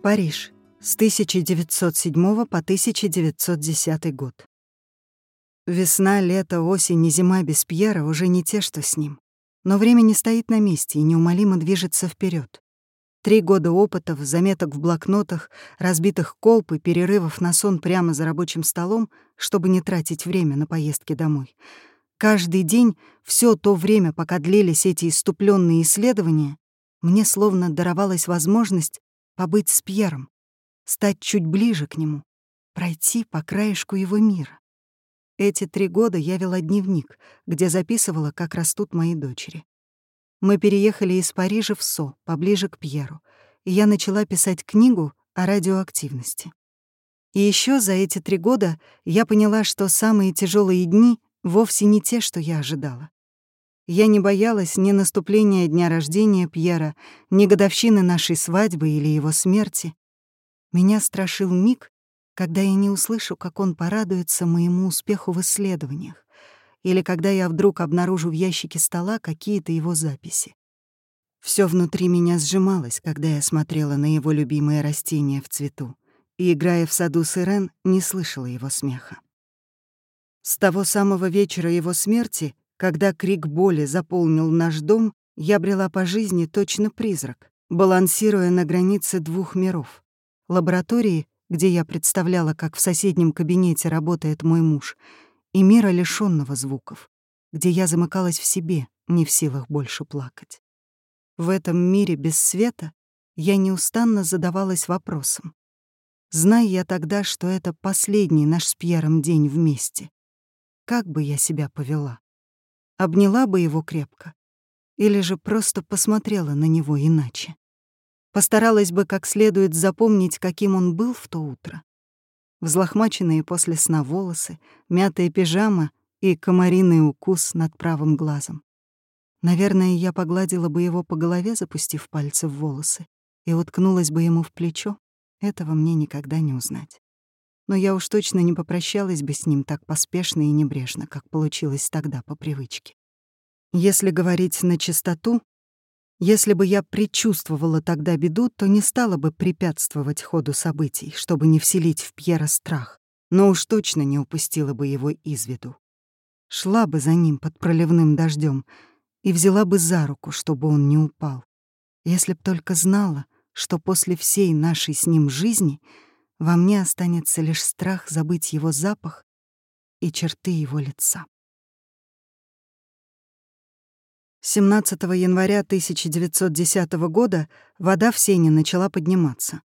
Париж. С 1907 по 1910 год. Весна, лето, осень и зима без Пьера уже не те, что с ним. Но время не стоит на месте и неумолимо движется вперед. Три года опытов, заметок в блокнотах, разбитых колб и перерывов на сон прямо за рабочим столом, чтобы не тратить время на поездки домой. Каждый день, все то время, пока длились эти иступленные исследования, мне словно даровалась возможность побыть с Пьером, стать чуть ближе к нему, пройти по краешку его мира. Эти три года я вела дневник, где записывала, как растут мои дочери. Мы переехали из Парижа в Со, поближе к Пьеру, и я начала писать книгу о радиоактивности. И еще за эти три года я поняла, что самые тяжелые дни вовсе не те, что я ожидала. Я не боялась ни наступления дня рождения Пьера, ни годовщины нашей свадьбы или его смерти. Меня страшил миг, когда я не услышу, как он порадуется моему успеху в исследованиях, или когда я вдруг обнаружу в ящике стола какие-то его записи. Все внутри меня сжималось, когда я смотрела на его любимые растения в цвету, и, играя в саду с Ирен, не слышала его смеха. С того самого вечера его смерти, когда крик боли заполнил наш дом, я брела по жизни точно призрак, балансируя на границе двух миров — лаборатории где я представляла, как в соседнем кабинете работает мой муж, и мира лишённого звуков, где я замыкалась в себе, не в силах больше плакать. В этом мире без света я неустанно задавалась вопросом. Зная я тогда, что это последний наш с Пьером день вместе, как бы я себя повела? Обняла бы его крепко? Или же просто посмотрела на него иначе? Постаралась бы как следует запомнить, каким он был в то утро. Взлохмаченные после сна волосы, мятая пижама и комариный укус над правым глазом. Наверное, я погладила бы его по голове, запустив пальцы в волосы, и уткнулась бы ему в плечо. Этого мне никогда не узнать. Но я уж точно не попрощалась бы с ним так поспешно и небрежно, как получилось тогда по привычке. Если говорить на чистоту, если бы я предчувствовала тогда беду, то не стала бы препятствовать ходу событий, чтобы не вселить в Пьера страх, но уж точно не упустила бы его из виду. Шла бы за ним под проливным дождем и взяла бы за руку, чтобы он не упал. Если б только знала, что после всей нашей с ним жизни во мне останется лишь страх забыть его запах и черты его лица. 17 января 1910 года вода в Сене начала подниматься.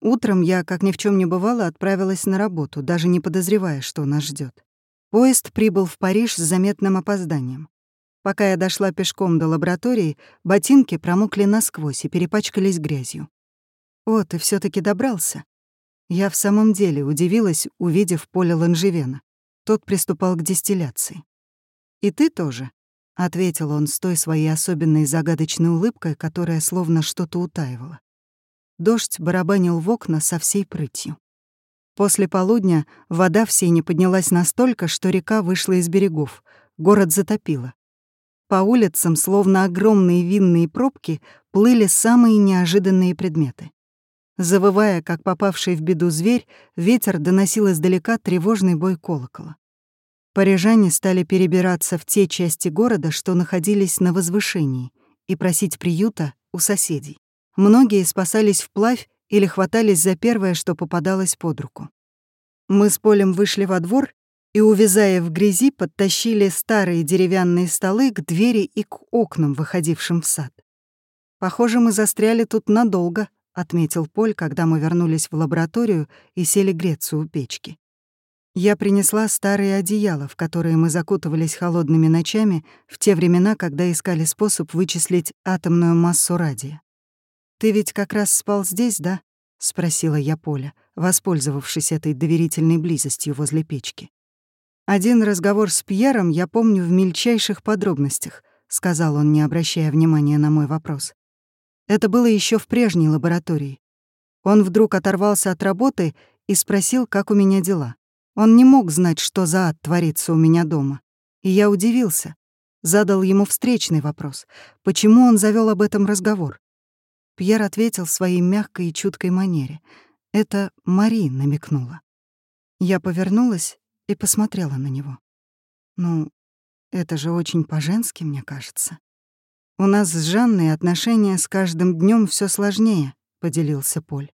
Утром я, как ни в чем не бывало, отправилась на работу, даже не подозревая, что нас ждет. Поезд прибыл в Париж с заметным опозданием. Пока я дошла пешком до лаборатории, ботинки промокли насквозь и перепачкались грязью. Вот, и все таки добрался. Я в самом деле удивилась, увидев поле ланжевена. Тот приступал к дистилляции. И ты тоже, ответил он с той своей особенной загадочной улыбкой, которая словно что-то утаивала. Дождь барабанил в окна со всей прытью. После полудня вода в сене поднялась настолько, что река вышла из берегов, город затопило. По улицам, словно огромные винные пробки, плыли самые неожиданные предметы. Завывая, как попавший в беду зверь, ветер доносил издалека тревожный бой колокола. Парижане стали перебираться в те части города, что находились на возвышении, и просить приюта у соседей. Многие спасались вплавь или хватались за первое, что попадалось под руку. Мы с Полем вышли во двор и, увязая в грязи, подтащили старые деревянные столы к двери и к окнам, выходившим в сад. «Похоже, мы застряли тут надолго», — отметил Поль, когда мы вернулись в лабораторию и сели греться у печки. Я принесла старые одеяла, в которые мы закутывались холодными ночами в те времена, когда искали способ вычислить атомную массу радия. «Ты ведь как раз спал здесь, да?» — спросила я Поля, воспользовавшись этой доверительной близостью возле печки. «Один разговор с Пьером я помню в мельчайших подробностях», — сказал он, не обращая внимания на мой вопрос. Это было еще в прежней лаборатории. Он вдруг оторвался от работы и спросил, как у меня дела. Он не мог знать, что за ад творится у меня дома. И я удивился. Задал ему встречный вопрос. Почему он завел об этом разговор? Пьер ответил в своей мягкой и чуткой манере. Это Мари намекнула. Я повернулась и посмотрела на него. Ну, это же очень по-женски, мне кажется. У нас с Жанной отношения с каждым днем все сложнее, поделился Поль.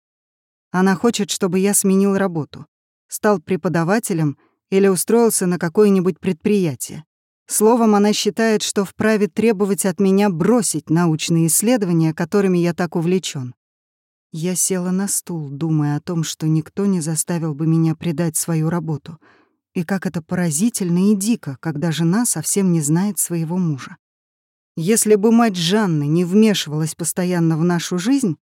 Она хочет, чтобы я сменил работу, стал преподавателем или устроился на какое-нибудь предприятие. Словом, она считает, что вправе требовать от меня бросить научные исследования, которыми я так увлечен. Я села на стул, думая о том, что никто не заставил бы меня предать свою работу, и как это поразительно и дико, когда жена совсем не знает своего мужа. Если бы мать Жанны не вмешивалась постоянно в нашу жизнь,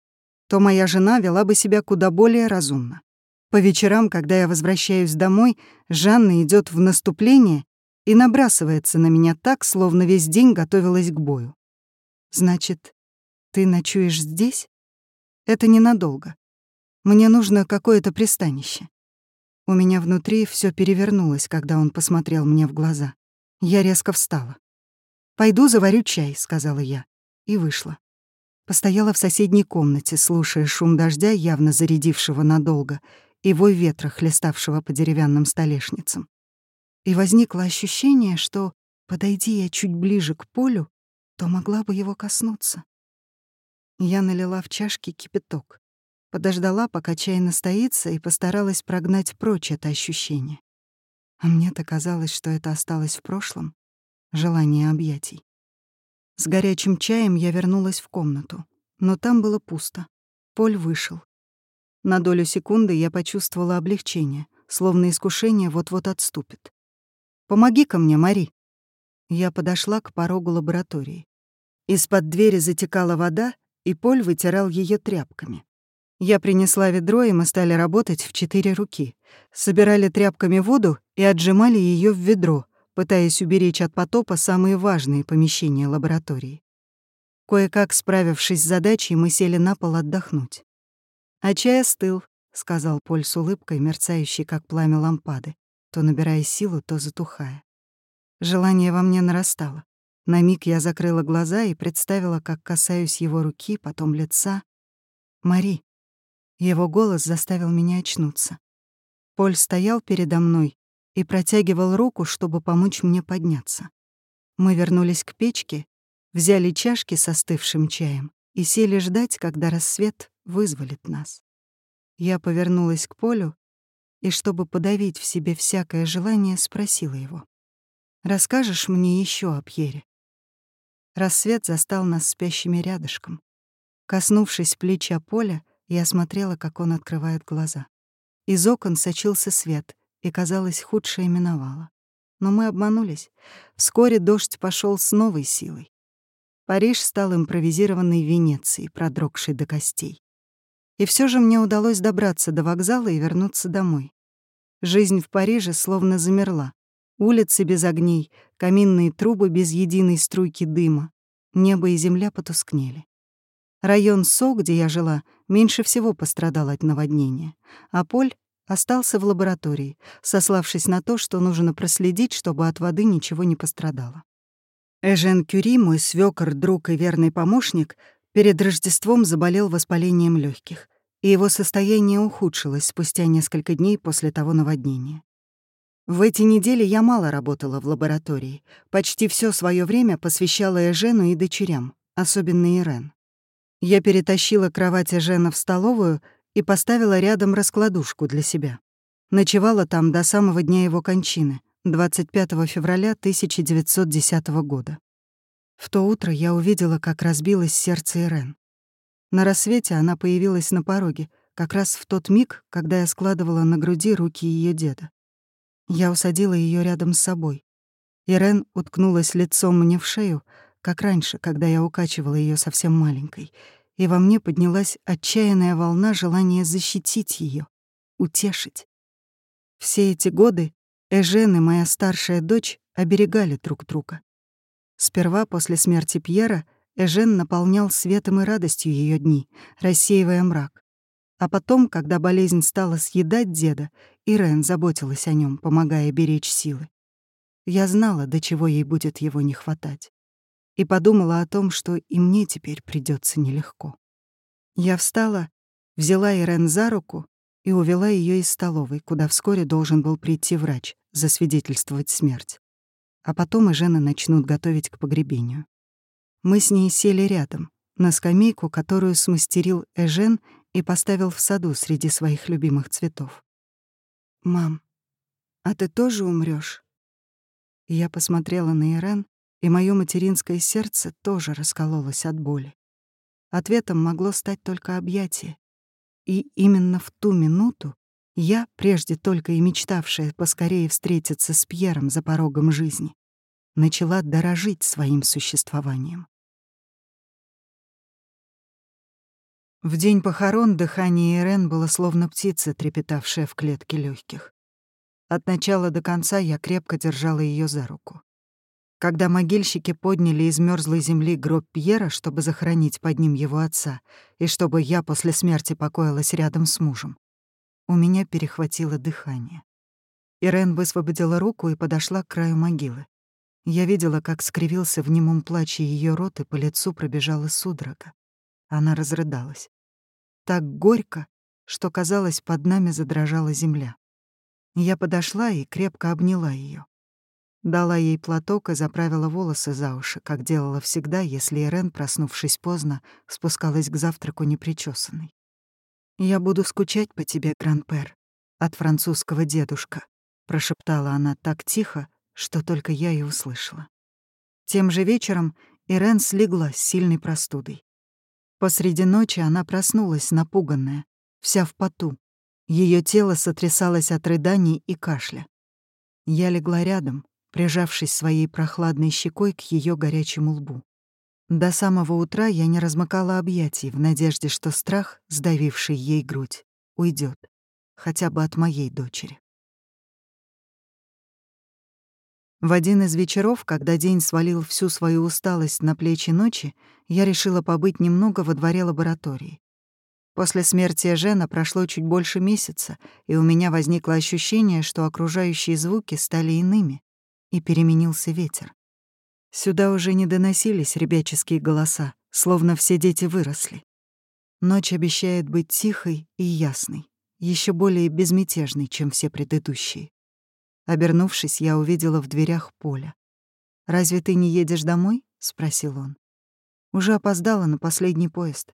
то моя жена вела бы себя куда более разумно. По вечерам, когда я возвращаюсь домой, Жанна идет в наступление и набрасывается на меня так, словно весь день готовилась к бою. «Значит, ты ночуешь здесь? Это ненадолго. Мне нужно какое-то пристанище». У меня внутри все перевернулось, когда он посмотрел мне в глаза. Я резко встала. «Пойду заварю чай», — сказала я, и вышла. Постояла в соседней комнате, слушая шум дождя, явно зарядившего надолго, и вой ветра, хлеставшего по деревянным столешницам и возникло ощущение, что, подойди я чуть ближе к полю, то могла бы его коснуться. Я налила в чашки кипяток, подождала, пока чай настоится, и постаралась прогнать прочь это ощущение. А мне-то казалось, что это осталось в прошлом, желание объятий. С горячим чаем я вернулась в комнату, но там было пусто. Поль вышел. На долю секунды я почувствовала облегчение, словно искушение вот-вот отступит. Помоги-ка мне, Мари». Я подошла к порогу лаборатории. Из-под двери затекала вода, и Поль вытирал ее тряпками. Я принесла ведро, и мы стали работать в четыре руки. Собирали тряпками воду и отжимали ее в ведро, пытаясь уберечь от потопа самые важные помещения лаборатории. Кое-как справившись с задачей, мы сели на пол отдохнуть. «А чай остыл», — сказал Поль с улыбкой, мерцающей, как пламя лампады то набирая силу, то затухая. Желание во мне нарастало. На миг я закрыла глаза и представила, как касаюсь его руки, потом лица. «Мари». Его голос заставил меня очнуться. Поль стоял передо мной и протягивал руку, чтобы помочь мне подняться. Мы вернулись к печке, взяли чашки с остывшим чаем и сели ждать, когда рассвет вызволит нас. Я повернулась к Полю и, чтобы подавить в себе всякое желание, спросила его. «Расскажешь мне еще о Пьере?» Рассвет застал нас спящими рядышком. Коснувшись плеча Поля, я смотрела, как он открывает глаза. Из окон сочился свет, и, казалось, худшее миновало. Но мы обманулись. Вскоре дождь пошел с новой силой. Париж стал импровизированной Венецией, продрогшей до костей. И все же мне удалось добраться до вокзала и вернуться домой. Жизнь в Париже словно замерла. Улицы без огней, каминные трубы без единой струйки дыма. Небо и земля потускнели. Район Со, где я жила, меньше всего пострадал от наводнения, а Поль остался в лаборатории, сославшись на то, что нужно проследить, чтобы от воды ничего не пострадало. Эжен Кюри, мой свёкор, друг и верный помощник, Перед Рождеством заболел воспалением легких, и его состояние ухудшилось спустя несколько дней после того наводнения. В эти недели я мало работала в лаборатории, почти все свое время посвящала Эжену и дочерям, особенно Ирен. Я перетащила кровать Эжена в столовую и поставила рядом раскладушку для себя. Ночевала там до самого дня его кончины, 25 февраля 1910 года. В то утро я увидела, как разбилось сердце Ирен. На рассвете она появилась на пороге, как раз в тот миг, когда я складывала на груди руки ее деда. Я усадила ее рядом с собой. Ирен уткнулась лицом мне в шею, как раньше, когда я укачивала ее совсем маленькой, и во мне поднялась отчаянная волна желания защитить ее, утешить. Все эти годы Эжен и моя старшая дочь оберегали друг друга. Сперва после смерти Пьера Эжен наполнял светом и радостью ее дни, рассеивая мрак. А потом, когда болезнь стала съедать деда, Ирен заботилась о нем, помогая беречь силы. Я знала, до чего ей будет его не хватать. И подумала о том, что и мне теперь придется нелегко. Я встала, взяла Ирен за руку и увела ее из столовой, куда вскоре должен был прийти врач, засвидетельствовать смерть. А потом и жены начнут готовить к погребению. Мы с ней сели рядом, на скамейку, которую смастерил Эжен и поставил в саду среди своих любимых цветов. «Мам, а ты тоже умрешь? Я посмотрела на Ирен, и мое материнское сердце тоже раскололось от боли. Ответом могло стать только объятие. И именно в ту минуту я, прежде только и мечтавшая поскорее встретиться с Пьером за порогом жизни, начала дорожить своим существованием. В день похорон дыхание Ирен было словно птица, трепетавшая в клетке легких. От начала до конца я крепко держала ее за руку. Когда могильщики подняли из мерзлой земли гроб Пьера, чтобы захоронить под ним его отца, и чтобы я после смерти покоилась рядом с мужем, у меня перехватило дыхание. Ирен высвободила руку и подошла к краю могилы. Я видела, как скривился в немом плаче ее рот, и по лицу пробежала судорога. Она разрыдалась. Так горько, что, казалось, под нами задрожала земля. Я подошла и крепко обняла ее. Дала ей платок и заправила волосы за уши, как делала всегда, если Ирен, проснувшись поздно, спускалась к завтраку непричесанной. «Я буду скучать по тебе, Гранпер, от французского дедушка», — прошептала она так тихо, что только я и услышала. Тем же вечером Ирен слегла с сильной простудой. Посреди ночи она проснулась, напуганная, вся в поту. Ее тело сотрясалось от рыданий и кашля. Я легла рядом, прижавшись своей прохладной щекой к ее горячему лбу. До самого утра я не размыкала объятий в надежде, что страх, сдавивший ей грудь, уйдет, хотя бы от моей дочери. В один из вечеров, когда день свалил всю свою усталость на плечи ночи, я решила побыть немного во дворе лаборатории. После смерти Жена прошло чуть больше месяца, и у меня возникло ощущение, что окружающие звуки стали иными, и переменился ветер. Сюда уже не доносились ребяческие голоса, словно все дети выросли. Ночь обещает быть тихой и ясной, еще более безмятежной, чем все предыдущие. Обернувшись, я увидела в дверях Поля. «Разве ты не едешь домой?» — спросил он. Уже опоздала на последний поезд.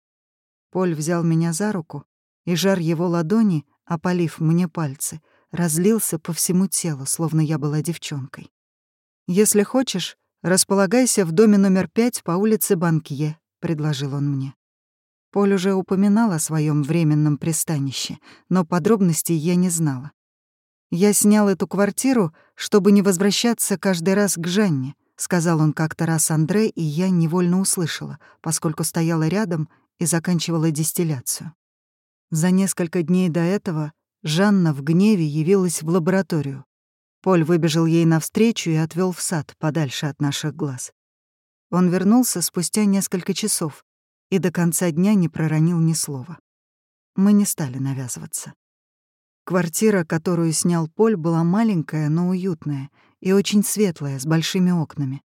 Поль взял меня за руку, и жар его ладони, опалив мне пальцы, разлился по всему телу, словно я была девчонкой. «Если хочешь, располагайся в доме номер пять по улице Банкье», — предложил он мне. Поль уже упоминал о своем временном пристанище, но подробностей я не знала. «Я снял эту квартиру, чтобы не возвращаться каждый раз к Жанне», — сказал он как-то раз Андре, и я невольно услышала, поскольку стояла рядом и заканчивала дистилляцию. За несколько дней до этого Жанна в гневе явилась в лабораторию. Поль выбежал ей навстречу и отвел в сад, подальше от наших глаз. Он вернулся спустя несколько часов и до конца дня не проронил ни слова. Мы не стали навязываться. Квартира, которую снял Поль, была маленькая, но уютная и очень светлая, с большими окнами.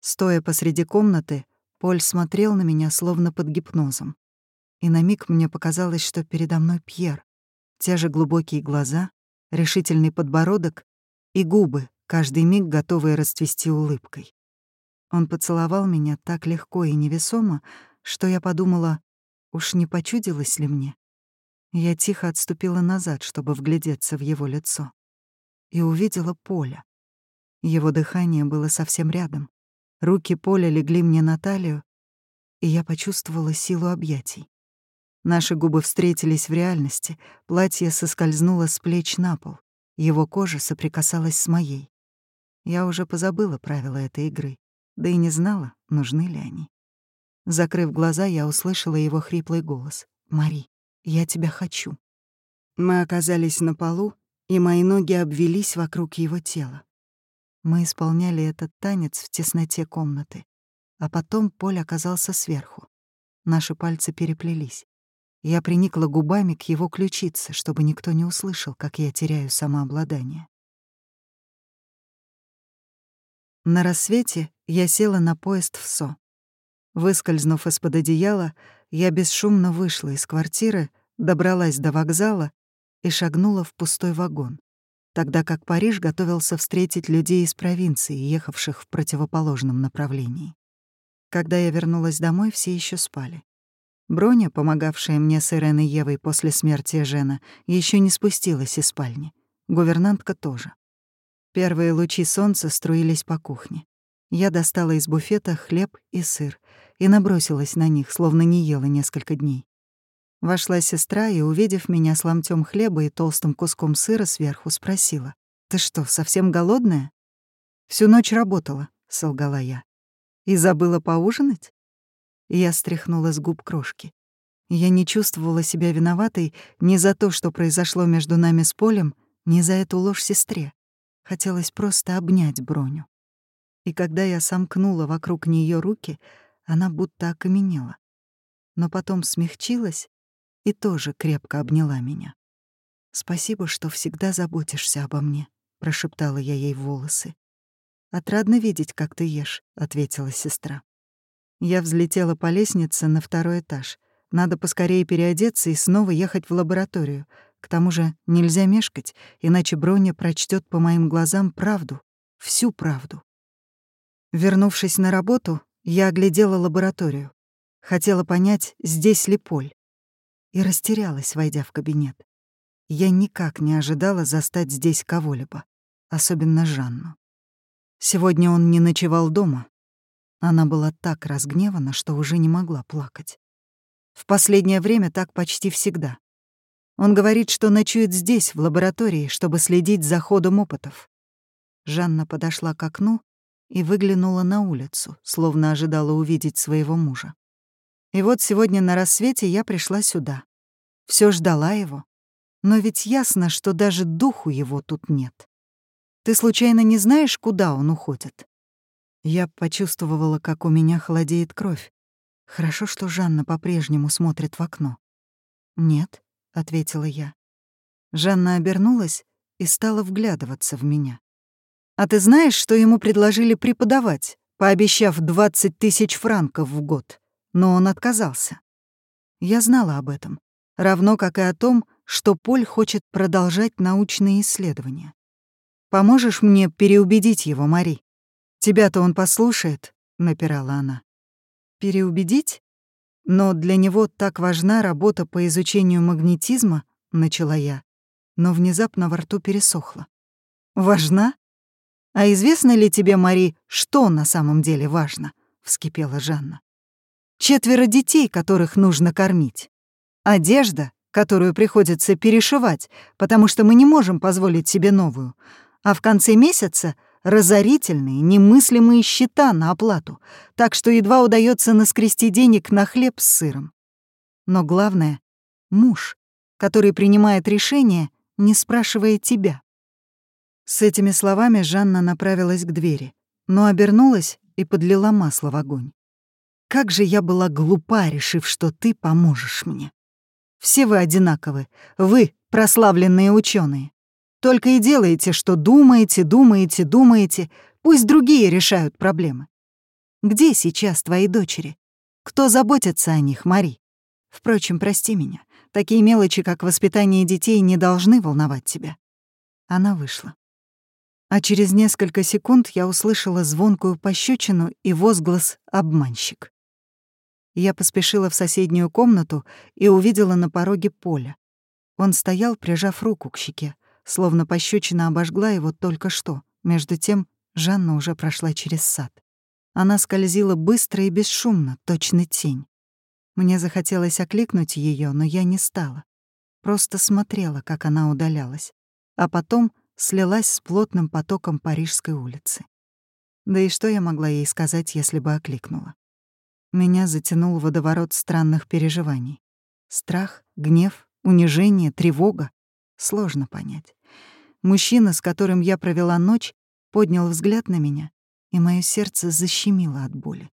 Стоя посреди комнаты, Поль смотрел на меня словно под гипнозом. И на миг мне показалось, что передо мной Пьер. Те же глубокие глаза, решительный подбородок и губы, каждый миг готовые расцвести улыбкой. Он поцеловал меня так легко и невесомо, что я подумала, уж не почудилось ли мне. Я тихо отступила назад, чтобы вглядеться в его лицо. И увидела Поля. Его дыхание было совсем рядом. Руки Поля легли мне на талию, и я почувствовала силу объятий. Наши губы встретились в реальности, платье соскользнуло с плеч на пол, его кожа соприкасалась с моей. Я уже позабыла правила этой игры, да и не знала, нужны ли они. Закрыв глаза, я услышала его хриплый голос. «Мари». Я тебя хочу». Мы оказались на полу, и мои ноги обвелись вокруг его тела. Мы исполняли этот танец в тесноте комнаты, а потом Поль оказался сверху. Наши пальцы переплелись. Я приникла губами к его ключице, чтобы никто не услышал, как я теряю самообладание. На рассвете я села на поезд в СО. Выскользнув из-под одеяла, я бесшумно вышла из квартиры, добралась до вокзала и шагнула в пустой вагон, тогда как Париж готовился встретить людей из провинции, ехавших в противоположном направлении. Когда я вернулась домой, все еще спали. Броня, помогавшая мне с Иреной Евой после смерти Жена, еще не спустилась из спальни. Гувернантка тоже. Первые лучи солнца струились по кухне. Я достала из буфета хлеб и сыр и набросилась на них, словно не ела несколько дней. Вошла сестра и, увидев меня с ломтем хлеба и толстым куском сыра сверху, спросила. «Ты что, совсем голодная?» «Всю ночь работала», — солгала я. «И забыла поужинать?» Я стряхнула с губ крошки. Я не чувствовала себя виноватой ни за то, что произошло между нами с Полем, ни за эту ложь сестре. Хотелось просто обнять Броню. И когда я сомкнула вокруг нее руки, она будто окаменела. Но потом смягчилась и тоже крепко обняла меня. «Спасибо, что всегда заботишься обо мне», — прошептала я ей в волосы. «Отрадно видеть, как ты ешь», — ответила сестра. Я взлетела по лестнице на второй этаж. Надо поскорее переодеться и снова ехать в лабораторию. К тому же нельзя мешкать, иначе Броня прочтет по моим глазам правду, всю правду. Вернувшись на работу, я оглядела лабораторию. Хотела понять, здесь ли Поль и растерялась, войдя в кабинет. Я никак не ожидала застать здесь кого-либо, особенно Жанну. Сегодня он не ночевал дома. Она была так разгневана, что уже не могла плакать. В последнее время так почти всегда. Он говорит, что ночует здесь, в лаборатории, чтобы следить за ходом опытов. Жанна подошла к окну и выглянула на улицу, словно ожидала увидеть своего мужа. И вот сегодня на рассвете я пришла сюда. Все ждала его. Но ведь ясно, что даже духу его тут нет. Ты случайно не знаешь, куда он уходит? Я почувствовала, как у меня холодеет кровь. Хорошо, что Жанна по-прежнему смотрит в окно. «Нет», — ответила я. Жанна обернулась и стала вглядываться в меня. «А ты знаешь, что ему предложили преподавать, пообещав 20 тысяч франков в год?» но он отказался. Я знала об этом, равно как и о том, что Поль хочет продолжать научные исследования. «Поможешь мне переубедить его, Мари? Тебя-то он послушает», — напирала она. «Переубедить? Но для него так важна работа по изучению магнетизма», — начала я, но внезапно во рту пересохло. «Важна? А известно ли тебе, Мари, что на самом деле важно?» — вскипела Жанна четверо детей, которых нужно кормить, одежда, которую приходится перешивать, потому что мы не можем позволить себе новую, а в конце месяца разорительные, немыслимые счета на оплату, так что едва удается наскрести денег на хлеб с сыром. Но главное — муж, который принимает решение, не спрашивая тебя. С этими словами Жанна направилась к двери, но обернулась и подлила масло в огонь. Как же я была глупа, решив, что ты поможешь мне. Все вы одинаковы. Вы — прославленные ученые. Только и делаете, что думаете, думаете, думаете. Пусть другие решают проблемы. Где сейчас твои дочери? Кто заботится о них, Мари? Впрочем, прости меня. Такие мелочи, как воспитание детей, не должны волновать тебя. Она вышла. А через несколько секунд я услышала звонкую пощечину и возглас «обманщик». Я поспешила в соседнюю комнату и увидела на пороге Поля. Он стоял, прижав руку к щеке, словно пощечина обожгла его только что. Между тем Жанна уже прошла через сад. Она скользила быстро и бесшумно, точно тень. Мне захотелось окликнуть ее, но я не стала. Просто смотрела, как она удалялась, а потом слилась с плотным потоком Парижской улицы. Да и что я могла ей сказать, если бы окликнула? Меня затянул водоворот странных переживаний. Страх, гнев, унижение, тревога. Сложно понять. Мужчина, с которым я провела ночь, поднял взгляд на меня, и мое сердце защемило от боли.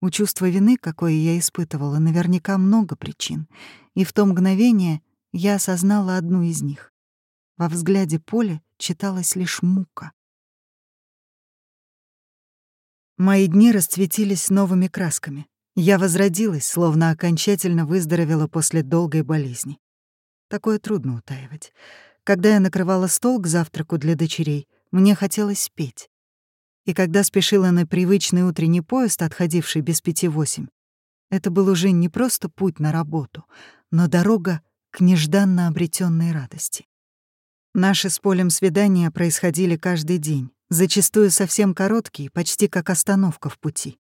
У чувства вины, какое я испытывала, наверняка много причин, и в то мгновение я осознала одну из них. Во взгляде Поля читалась лишь мука. Мои дни расцветились новыми красками. Я возродилась, словно окончательно выздоровела после долгой болезни. Такое трудно утаивать. Когда я накрывала стол к завтраку для дочерей, мне хотелось петь. И когда спешила на привычный утренний поезд, отходивший без пяти восемь, это был уже не просто путь на работу, но дорога к нежданно обретенной радости. Наши с Полем свидания происходили каждый день, зачастую совсем короткие, почти как остановка в пути.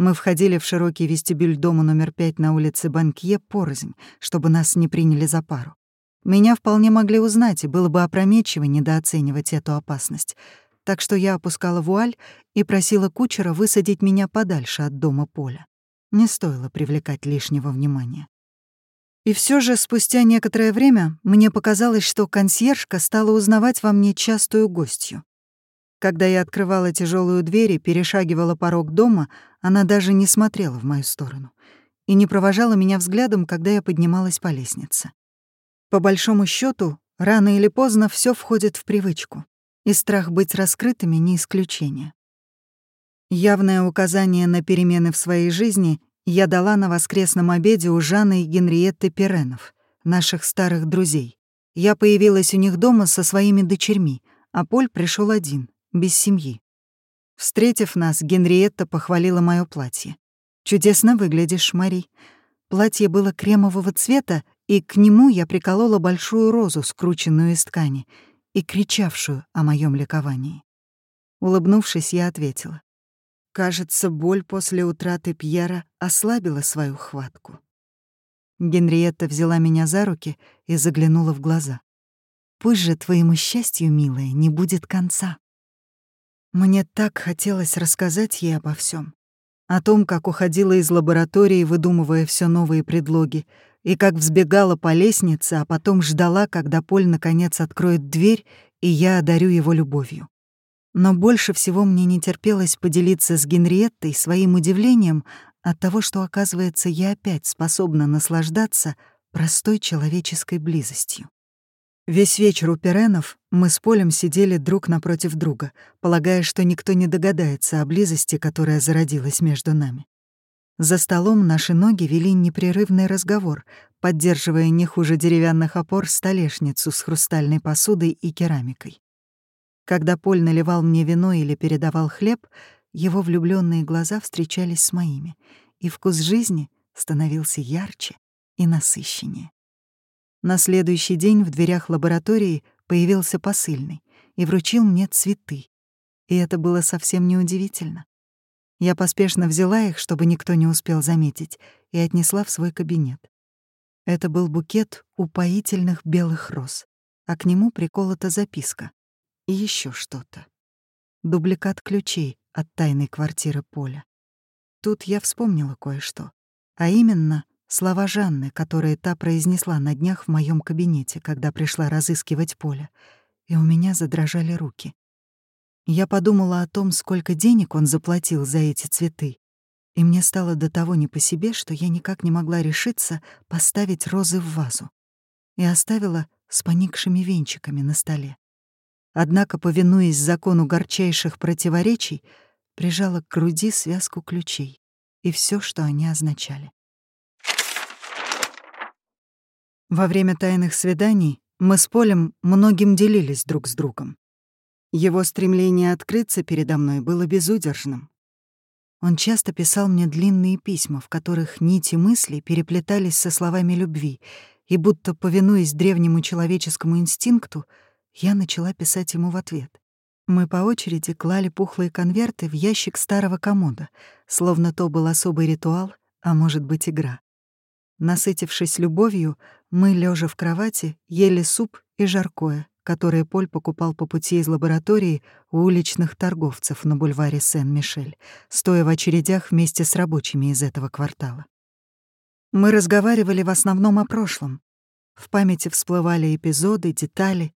Мы входили в широкий вестибюль дома номер пять на улице Банкье порознь, чтобы нас не приняли за пару. Меня вполне могли узнать, и было бы опрометчиво недооценивать эту опасность. Так что я опускала вуаль и просила кучера высадить меня подальше от дома Поля. Не стоило привлекать лишнего внимания. И все же спустя некоторое время мне показалось, что консьержка стала узнавать во мне частую гостью. Когда я открывала тяжелую дверь и перешагивала порог дома, она даже не смотрела в мою сторону и не провожала меня взглядом, когда я поднималась по лестнице. По большому счету, рано или поздно все входит в привычку, и страх быть раскрытыми не исключение. Явное указание на перемены в своей жизни я дала на воскресном обеде у Жанны и Генриетты Перенов, наших старых друзей. Я появилась у них дома со своими дочерьми, а Поль пришел один, без семьи. Встретив нас, Генриетта похвалила мое платье. «Чудесно выглядишь, Мари». Платье было кремового цвета, и к нему я приколола большую розу, скрученную из ткани, и кричавшую о моем ликовании. Улыбнувшись, я ответила. Кажется, боль после утраты Пьера ослабила свою хватку. Генриетта взяла меня за руки и заглянула в глаза. «Пусть же твоему счастью, милая, не будет конца». Мне так хотелось рассказать ей обо всем, О том, как уходила из лаборатории, выдумывая все новые предлоги, и как взбегала по лестнице, а потом ждала, когда Поль наконец откроет дверь, и я одарю его любовью. Но больше всего мне не терпелось поделиться с Генриеттой своим удивлением от того, что, оказывается, я опять способна наслаждаться простой человеческой близостью. Весь вечер у Перенов мы с Полем сидели друг напротив друга, полагая, что никто не догадается о близости, которая зародилась между нами. За столом наши ноги вели непрерывный разговор, поддерживая не хуже деревянных опор столешницу с хрустальной посудой и керамикой. Когда Поль наливал мне вино или передавал хлеб, его влюбленные глаза встречались с моими, и вкус жизни становился ярче и насыщеннее. На следующий день в дверях лаборатории появился посыльный и вручил мне цветы. И это было совсем неудивительно. Я поспешно взяла их, чтобы никто не успел заметить, и отнесла в свой кабинет. Это был букет упоительных белых роз, а к нему приколота записка и еще что-то. Дубликат ключей от тайной квартиры Поля. Тут я вспомнила кое-что, а именно слова Жанны, которые та произнесла на днях в моем кабинете, когда пришла разыскивать Поля, и у меня задрожали руки. Я подумала о том, сколько денег он заплатил за эти цветы, и мне стало до того не по себе, что я никак не могла решиться поставить розы в вазу и оставила с поникшими венчиками на столе однако, повинуясь закону горчайших противоречий, прижала к груди связку ключей и все, что они означали. Во время тайных свиданий мы с Полем многим делились друг с другом. Его стремление открыться передо мной было безудержным. Он часто писал мне длинные письма, в которых нити мыслей переплетались со словами любви, и будто, повинуясь древнему человеческому инстинкту, я начала писать ему в ответ. Мы по очереди клали пухлые конверты в ящик старого комода, словно то был особый ритуал, а может быть, игра. Насытившись любовью, мы, лежа в кровати, ели суп и жаркое, которое Поль покупал по пути из лаборатории у уличных торговцев на бульваре Сен-Мишель, стоя в очередях вместе с рабочими из этого квартала. Мы разговаривали в основном о прошлом. В памяти всплывали эпизоды, детали,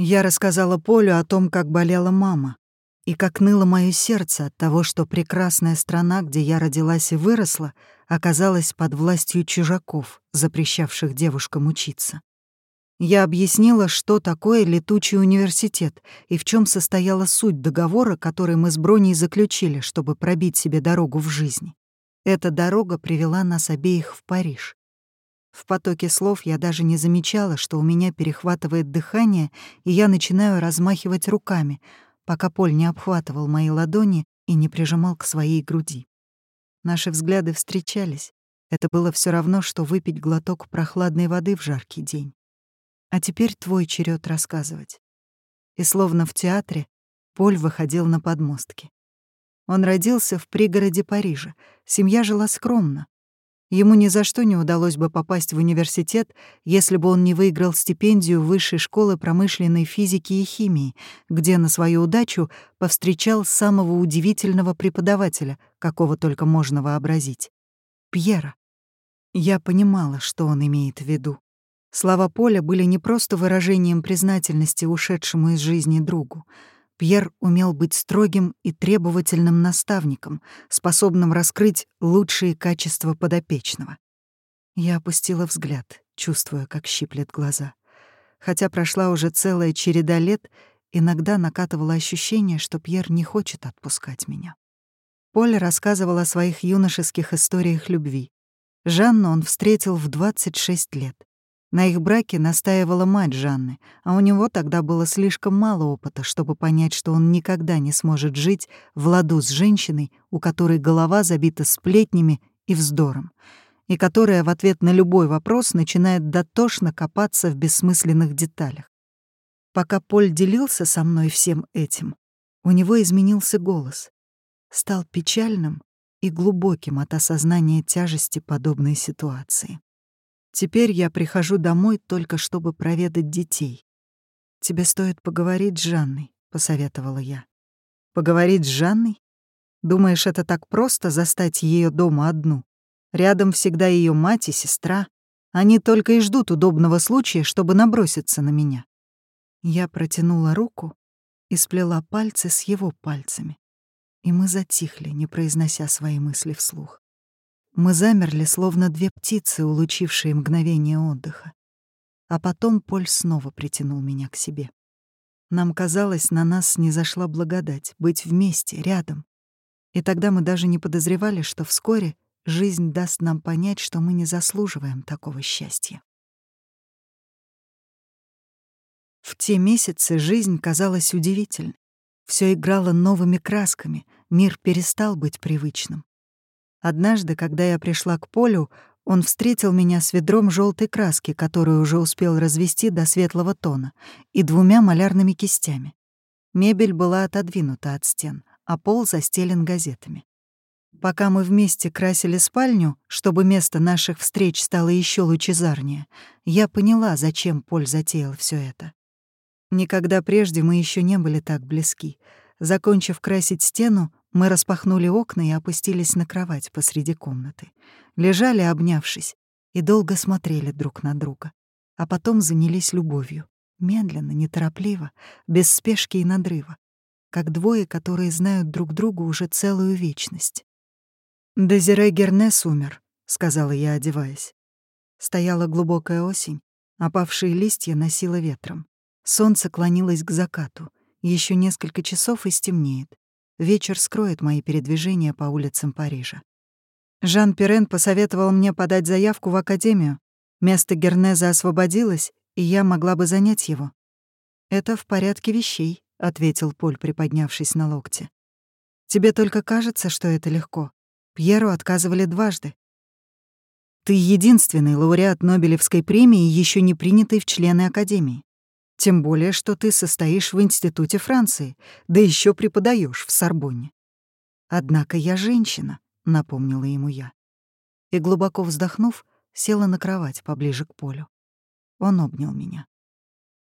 я рассказала Полю о том, как болела мама, и как ныло мое сердце от того, что прекрасная страна, где я родилась и выросла, оказалась под властью чужаков, запрещавших девушкам учиться. Я объяснила, что такое летучий университет и в чем состояла суть договора, который мы с Броней заключили, чтобы пробить себе дорогу в жизни. Эта дорога привела нас обеих в Париж. В потоке слов я даже не замечала, что у меня перехватывает дыхание, и я начинаю размахивать руками, пока Поль не обхватывал мои ладони и не прижимал к своей груди. Наши взгляды встречались. Это было все равно, что выпить глоток прохладной воды в жаркий день. А теперь твой черед рассказывать. И словно в театре Поль выходил на подмостки. Он родился в пригороде Парижа. Семья жила скромно. Ему ни за что не удалось бы попасть в университет, если бы он не выиграл стипендию Высшей школы промышленной физики и химии, где на свою удачу повстречал самого удивительного преподавателя, какого только можно вообразить — Пьера. Я понимала, что он имеет в виду. Слова Поля были не просто выражением признательности ушедшему из жизни другу — Пьер умел быть строгим и требовательным наставником, способным раскрыть лучшие качества подопечного. Я опустила взгляд, чувствуя, как щиплет глаза. Хотя прошла уже целая череда лет, иногда накатывало ощущение, что Пьер не хочет отпускать меня. Поль рассказывал о своих юношеских историях любви. Жанну он встретил в 26 лет. На их браке настаивала мать Жанны, а у него тогда было слишком мало опыта, чтобы понять, что он никогда не сможет жить в ладу с женщиной, у которой голова забита сплетнями и вздором, и которая в ответ на любой вопрос начинает дотошно копаться в бессмысленных деталях. Пока Поль делился со мной всем этим, у него изменился голос, стал печальным и глубоким от осознания тяжести подобной ситуации. Теперь я прихожу домой только чтобы проведать детей. Тебе стоит поговорить с Жанной, посоветовала я. Поговорить с Жанной? Думаешь, это так просто застать ее дома одну? Рядом всегда ее мать и сестра. Они только и ждут удобного случая, чтобы наброситься на меня. Я протянула руку и сплела пальцы с его пальцами. И мы затихли, не произнося свои мысли вслух. Мы замерли, словно две птицы, улучившие мгновение отдыха. А потом Поль снова притянул меня к себе. Нам казалось, на нас не зашла благодать, быть вместе, рядом. И тогда мы даже не подозревали, что вскоре жизнь даст нам понять, что мы не заслуживаем такого счастья. В те месяцы жизнь казалась удивительной. Все играло новыми красками, мир перестал быть привычным. Однажды, когда я пришла к полю, он встретил меня с ведром желтой краски, которую уже успел развести до светлого тона, и двумя малярными кистями. Мебель была отодвинута от стен, а пол застелен газетами. Пока мы вместе красили спальню, чтобы место наших встреч стало еще лучезарнее, я поняла, зачем Поль затеял все это. Никогда прежде мы еще не были так близки. Закончив красить стену, мы распахнули окна и опустились на кровать посреди комнаты. Лежали, обнявшись, и долго смотрели друг на друга. А потом занялись любовью. Медленно, неторопливо, без спешки и надрыва. Как двое, которые знают друг друга уже целую вечность. «Дезире Гернес умер», — сказала я, одеваясь. Стояла глубокая осень, опавшие листья носило ветром. Солнце клонилось к закату. Еще несколько часов и стемнеет. Вечер скроет мои передвижения по улицам Парижа. Жан Пирен посоветовал мне подать заявку в академию. Место Гернеза освободилось, и я могла бы занять его. «Это в порядке вещей», — ответил Поль, приподнявшись на локте. «Тебе только кажется, что это легко. Пьеру отказывали дважды. Ты единственный лауреат Нобелевской премии, еще не принятый в члены Академии. Тем более, что ты состоишь в Институте Франции, да еще преподаешь в Сорбонне. Однако я женщина, напомнила ему я. И глубоко вздохнув, села на кровать поближе к полю. Он обнял меня.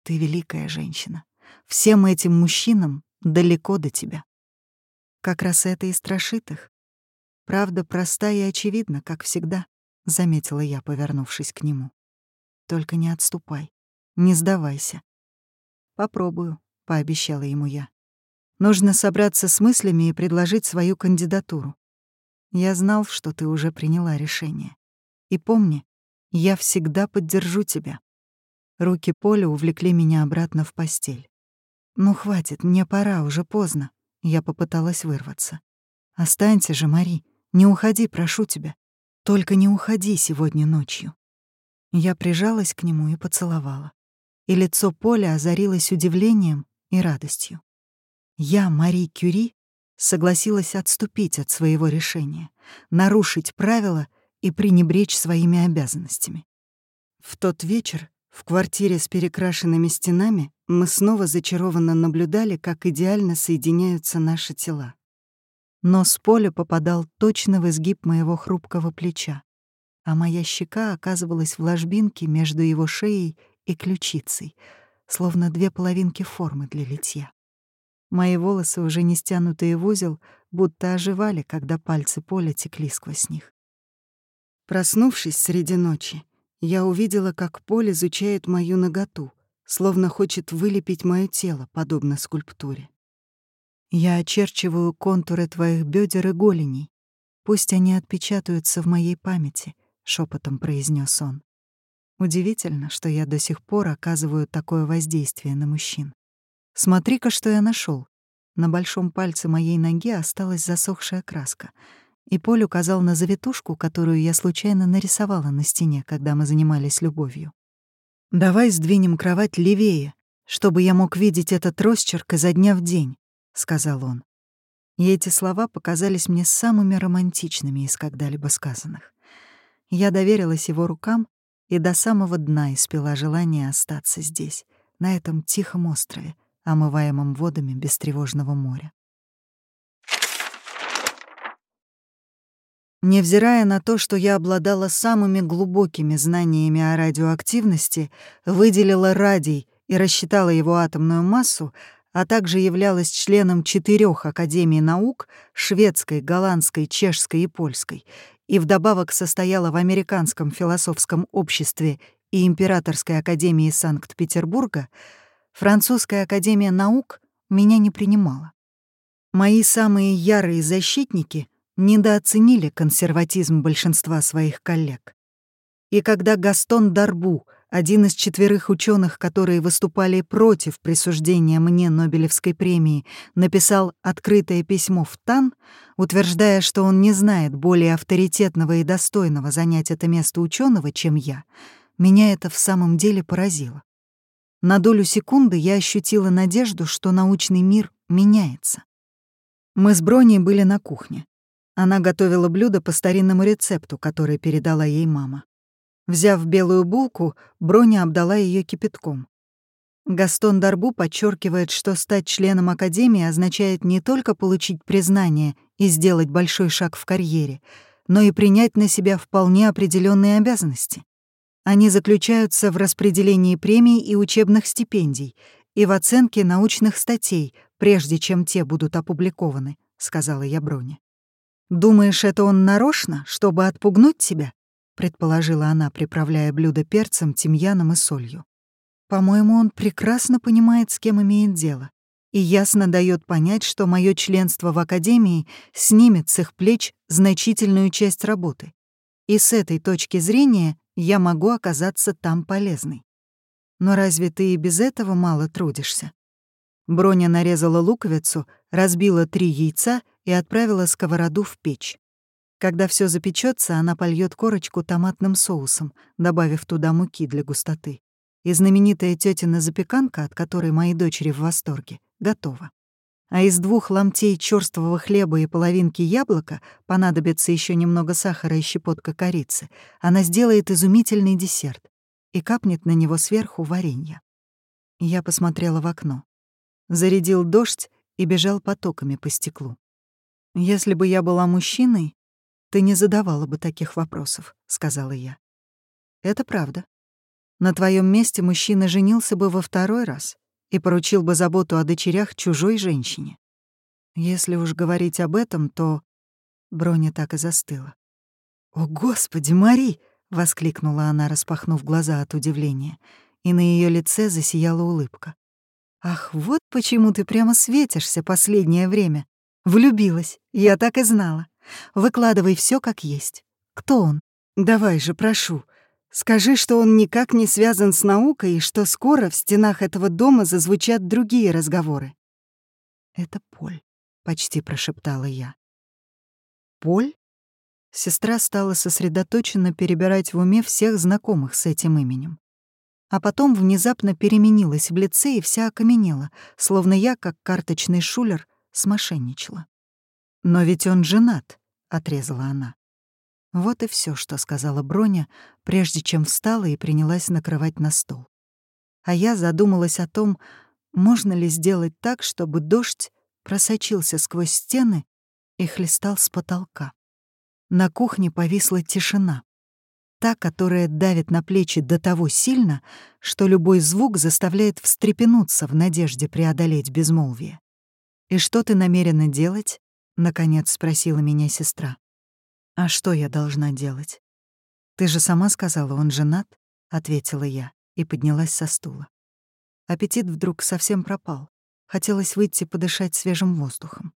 Ты великая женщина. Всем этим мужчинам далеко до тебя. Как раз это и страшит их. Правда проста и очевидна, как всегда, заметила я, повернувшись к нему. Только не отступай, не сдавайся. «Попробую», — пообещала ему я. «Нужно собраться с мыслями и предложить свою кандидатуру. Я знал, что ты уже приняла решение. И помни, я всегда поддержу тебя». Руки Поля увлекли меня обратно в постель. «Ну, хватит, мне пора, уже поздно». Я попыталась вырваться. «Останься же, Мари, Не уходи, прошу тебя. Только не уходи сегодня ночью». Я прижалась к нему и поцеловала. И лицо Поля озарилось удивлением и радостью. Я, Мари Кюри, согласилась отступить от своего решения, нарушить правила и пренебречь своими обязанностями. В тот вечер в квартире с перекрашенными стенами мы снова зачарованно наблюдали, как идеально соединяются наши тела. Нос Поля попадал точно в изгиб моего хрупкого плеча, а моя щека оказывалась в ложбинке между его шеей и ключицей, словно две половинки формы для литья. Мои волосы, уже не стянутые в узел, будто оживали, когда пальцы Поля текли сквозь них. Проснувшись среди ночи, я увидела, как Поль изучает мою ноготу, словно хочет вылепить мое тело, подобно скульптуре. Я очерчиваю контуры твоих бедер и голеней. Пусть они отпечатаются в моей памяти, шепотом произнес он. Удивительно, что я до сих пор оказываю такое воздействие на мужчин. Смотри-ка, что я нашел. На большом пальце моей ноги осталась засохшая краска — и Поль указал на завитушку, которую я случайно нарисовала на стене, когда мы занимались любовью. «Давай сдвинем кровать левее, чтобы я мог видеть этот росчерк изо дня в день», — сказал он. И эти слова показались мне самыми романтичными из когда-либо сказанных. Я доверилась его рукам и до самого дна испила желание остаться здесь, на этом тихом острове, омываемом водами бестревожного моря. Невзирая на то, что я обладала самыми глубокими знаниями о радиоактивности, выделила радий и рассчитала его атомную массу, а также являлась членом четырех Академий наук — шведской, голландской, чешской и польской, и вдобавок состояла в Американском философском обществе и Императорской академии Санкт-Петербурга, Французская академия наук меня не принимала. Мои самые ярые защитники — недооценили консерватизм большинства своих коллег. И когда Гастон Дарбу, один из четверых ученых, которые выступали против присуждения мне Нобелевской премии, написал открытое письмо в ТАН, утверждая, что он не знает более авторитетного и достойного занять это место ученого, чем я, меня это в самом деле поразило. На долю секунды я ощутила надежду, что научный мир меняется. Мы с Броней были на кухне. Она готовила блюдо по старинному рецепту, который передала ей мама. Взяв белую булку, Броня обдала ее кипятком. Гастон Дарбу подчеркивает, что стать членом Академии означает не только получить признание и сделать большой шаг в карьере, но и принять на себя вполне определенные обязанности. Они заключаются в распределении премий и учебных стипендий и в оценке научных статей, прежде чем те будут опубликованы, сказала я Броне. «Думаешь, это он нарочно, чтобы отпугнуть тебя?» — предположила она, приправляя блюдо перцем, тимьяном и солью. «По-моему, он прекрасно понимает, с кем имеет дело, и ясно дает понять, что мое членство в Академии снимет с их плеч значительную часть работы. И с этой точки зрения я могу оказаться там полезной. Но разве ты и без этого мало трудишься? Броня нарезала луковицу, разбила три яйца и отправила сковороду в печь. Когда все запечется, она польет корочку томатным соусом, добавив туда муки для густоты. И знаменитая тетина запеканка, от которой мои дочери в восторге, готова. А из двух ломтей черствого хлеба и половинки яблока понадобится еще немного сахара и щепотка корицы. Она сделает изумительный десерт и капнет на него сверху варенье. Я посмотрела в окно. Зарядил дождь и бежал потоками по стеклу. «Если бы я была мужчиной, ты не задавала бы таких вопросов», — сказала я. «Это правда. На твоем месте мужчина женился бы во второй раз и поручил бы заботу о дочерях чужой женщине. Если уж говорить об этом, то...» Броня так и застыла. «О, Господи, Мари!» — воскликнула она, распахнув глаза от удивления, и на ее лице засияла улыбка. «Ах, вот почему ты прямо светишься последнее время. Влюбилась, я так и знала. Выкладывай все как есть. Кто он? Давай же, прошу. Скажи, что он никак не связан с наукой и что скоро в стенах этого дома зазвучат другие разговоры. «Это Поль», — почти прошептала я. «Поль?» Сестра стала сосредоточенно перебирать в уме всех знакомых с этим именем. А потом внезапно переменилась в лице и вся окаменела, словно я, как карточный шулер, смошенничала. «Но ведь он женат», — отрезала она. Вот и все, что сказала Броня, прежде чем встала и принялась накрывать на стол. А я задумалась о том, можно ли сделать так, чтобы дождь просочился сквозь стены и хлестал с потолка. На кухне повисла тишина. Та, которая давит на плечи до того сильно, что любой звук заставляет встрепенуться в надежде преодолеть безмолвие. «И что ты намерена делать?» — наконец спросила меня сестра. «А что я должна делать?» «Ты же сама сказала, он женат?» — ответила я и поднялась со стула. Аппетит вдруг совсем пропал. Хотелось выйти подышать свежим воздухом.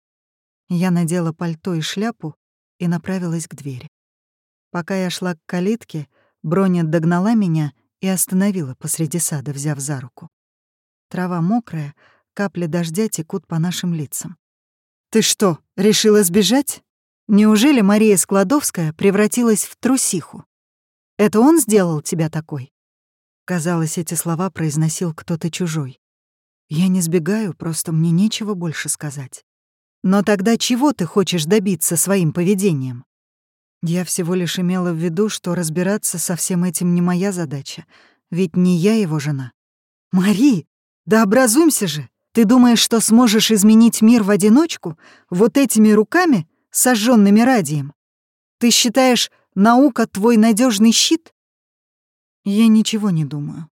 Я надела пальто и шляпу и направилась к двери. Пока я шла к калитке, Броня догнала меня и остановила посреди сада, взяв за руку. Трава мокрая, капли дождя текут по нашим лицам. «Ты что, решила сбежать? Неужели Мария Складовская превратилась в трусиху? Это он сделал тебя такой?» Казалось, эти слова произносил кто-то чужой. «Я не сбегаю, просто мне нечего больше сказать». Но тогда чего ты хочешь добиться своим поведением? Я всего лишь имела в виду, что разбираться со всем этим не моя задача, ведь не я его жена. Мари, да образумься же! Ты думаешь, что сможешь изменить мир в одиночку вот этими руками, сожженными радием? Ты считаешь, наука твой надежный щит? Я ничего не думаю,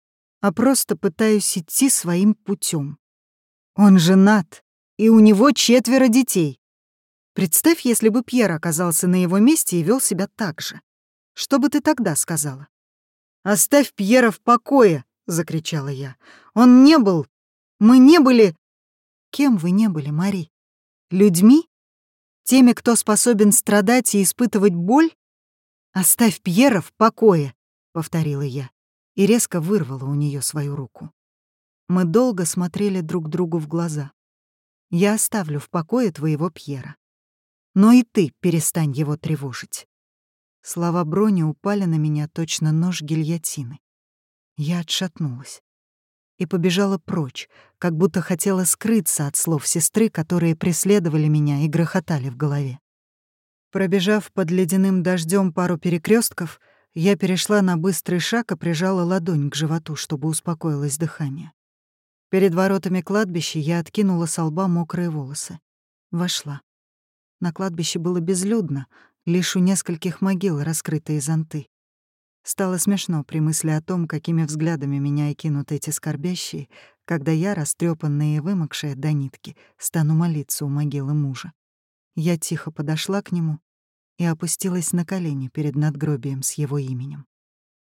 а просто пытаюсь идти своим путем. Он женат, и у него четверо детей. Представь, если бы Пьер оказался на его месте и вел себя так же. Что бы ты тогда сказала? «Оставь Пьера в покое!» — закричала я. «Он не был... Мы не были...» «Кем вы не были, Мари? Людьми? Теми, кто способен страдать и испытывать боль? Оставь Пьера в покое!» — повторила я и резко вырвала у нее свою руку. Мы долго смотрели друг другу в глаза. Я оставлю в покое твоего Пьера. Но и ты перестань его тревожить. Слова Брони упали на меня точно нож гильотины. Я отшатнулась и побежала прочь, как будто хотела скрыться от слов сестры, которые преследовали меня и грохотали в голове. Пробежав под ледяным дождем пару перекрестков, я перешла на быстрый шаг и прижала ладонь к животу, чтобы успокоилось дыхание. Перед воротами кладбища я откинула с лба мокрые волосы. Вошла. На кладбище было безлюдно, лишь у нескольких могил раскрытые зонты. Стало смешно при мысли о том, какими взглядами меня окинут эти скорбящие, когда я, растрепанная и вымокшая до нитки, стану молиться у могилы мужа. Я тихо подошла к нему и опустилась на колени перед надгробием с его именем.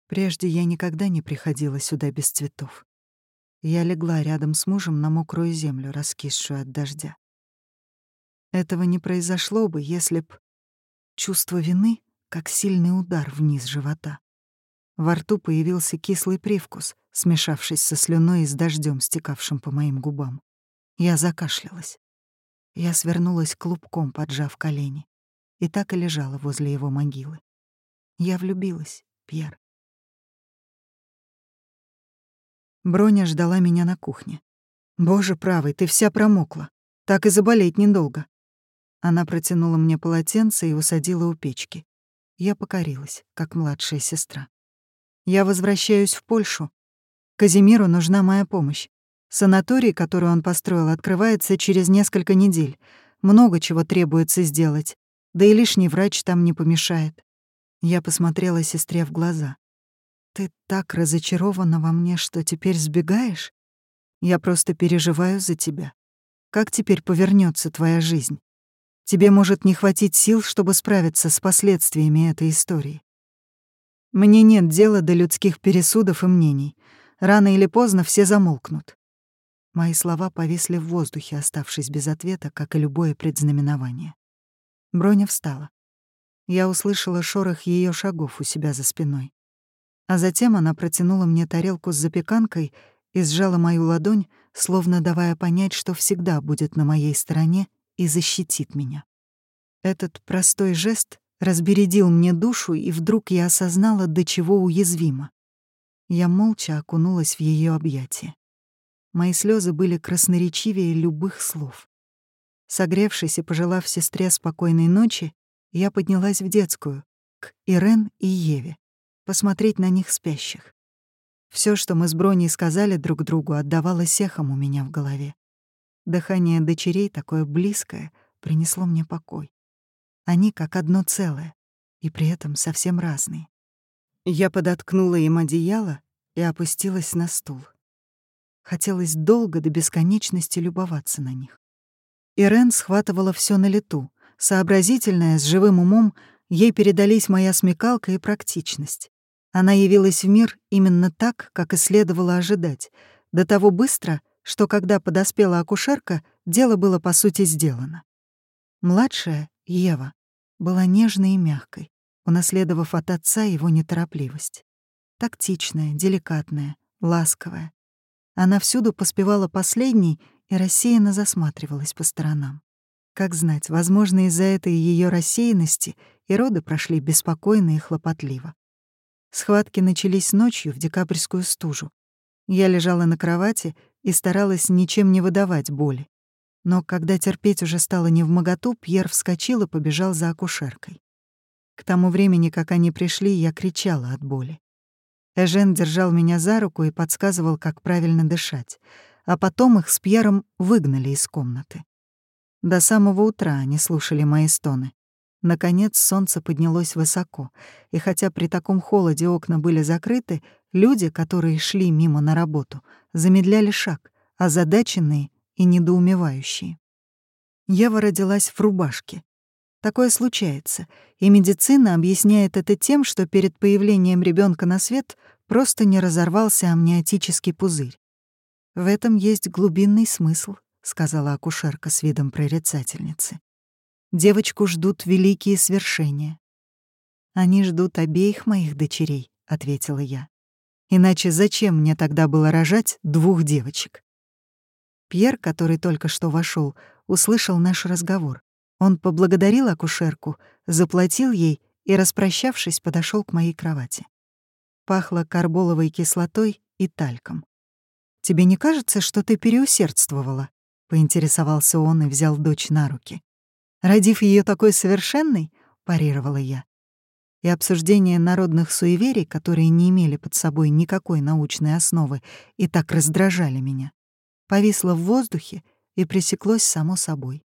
Прежде я никогда не приходила сюда без цветов. Я легла рядом с мужем на мокрую землю, раскисшую от дождя. Этого не произошло бы, если б чувство вины, как сильный удар вниз живота. Во рту появился кислый привкус, смешавшись со слюной и с дождем, стекавшим по моим губам. Я закашлялась. Я свернулась клубком, поджав колени, и так и лежала возле его могилы. Я влюбилась, Пьер. Броня ждала меня на кухне. «Боже правый, ты вся промокла. Так и заболеть недолго». Она протянула мне полотенце и усадила у печки. Я покорилась, как младшая сестра. «Я возвращаюсь в Польшу. Казимиру нужна моя помощь. Санаторий, который он построил, открывается через несколько недель. Много чего требуется сделать. Да и лишний врач там не помешает». Я посмотрела сестре в глаза. Ты так разочарована во мне, что теперь сбегаешь? Я просто переживаю за тебя. Как теперь повернется твоя жизнь? Тебе может не хватить сил, чтобы справиться с последствиями этой истории. Мне нет дела до людских пересудов и мнений. Рано или поздно все замолкнут. Мои слова повисли в воздухе, оставшись без ответа, как и любое предзнаменование. Броня встала. Я услышала шорох ее шагов у себя за спиной. А затем она протянула мне тарелку с запеканкой и сжала мою ладонь, словно давая понять, что всегда будет на моей стороне и защитит меня. Этот простой жест разбередил мне душу, и вдруг я осознала, до чего уязвима. Я молча окунулась в ее объятия. Мои слезы были красноречивее любых слов. Согревшись и пожелав сестре спокойной ночи, я поднялась в детскую, к Ирен и Еве, посмотреть на них спящих. Все, что мы с Броней сказали друг другу, отдавалось эхом у меня в голове. Дыхание дочерей, такое близкое, принесло мне покой. Они как одно целое, и при этом совсем разные. Я подоткнула им одеяло и опустилась на стул. Хотелось долго до бесконечности любоваться на них. Ирен схватывала все на лету. Сообразительная, с живым умом, ей передались моя смекалка и практичность. Она явилась в мир именно так, как и следовало ожидать, до того быстро, что когда подоспела акушерка, дело было по сути сделано. Младшая, Ева, была нежной и мягкой, унаследовав от отца его неторопливость. Тактичная, деликатная, ласковая. Она всюду поспевала последней и рассеянно засматривалась по сторонам. Как знать, возможно, из-за этой ее рассеянности и роды прошли беспокойно и хлопотливо. Схватки начались ночью в декабрьскую стужу. Я лежала на кровати и старалась ничем не выдавать боли. Но когда терпеть уже стало невмоготу, Пьер вскочил и побежал за акушеркой. К тому времени, как они пришли, я кричала от боли. Эжен держал меня за руку и подсказывал, как правильно дышать, а потом их с Пьером выгнали из комнаты. До самого утра они слушали мои стоны. Наконец солнце поднялось высоко, и хотя при таком холоде окна были закрыты, люди, которые шли мимо на работу, замедляли шаг, озадаченные и недоумевающие. Ева родилась в рубашке. Такое случается, и медицина объясняет это тем, что перед появлением ребенка на свет просто не разорвался амниотический пузырь. В этом есть глубинный смысл, сказала акушерка с видом прорицательницы. Девочку ждут великие свершения. Они ждут обеих моих дочерей, ответила я. Иначе зачем мне тогда было рожать двух девочек? Пьер, который только что вошел, услышал наш разговор. Он поблагодарил акушерку, заплатил ей и, распрощавшись, подошел к моей кровати. Пахло карболовой кислотой и тальком. «Тебе не кажется, что ты переусердствовала?» — поинтересовался он и взял дочь на руки. «Родив ее такой совершенной?» — парировала я. И обсуждение народных суеверий, которые не имели под собой никакой научной основы и так раздражали меня, повисло в воздухе и пресеклось само собой.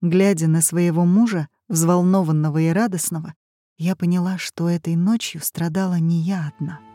Глядя на своего мужа, взволнованного и радостного, я поняла, что этой ночью страдала не я одна —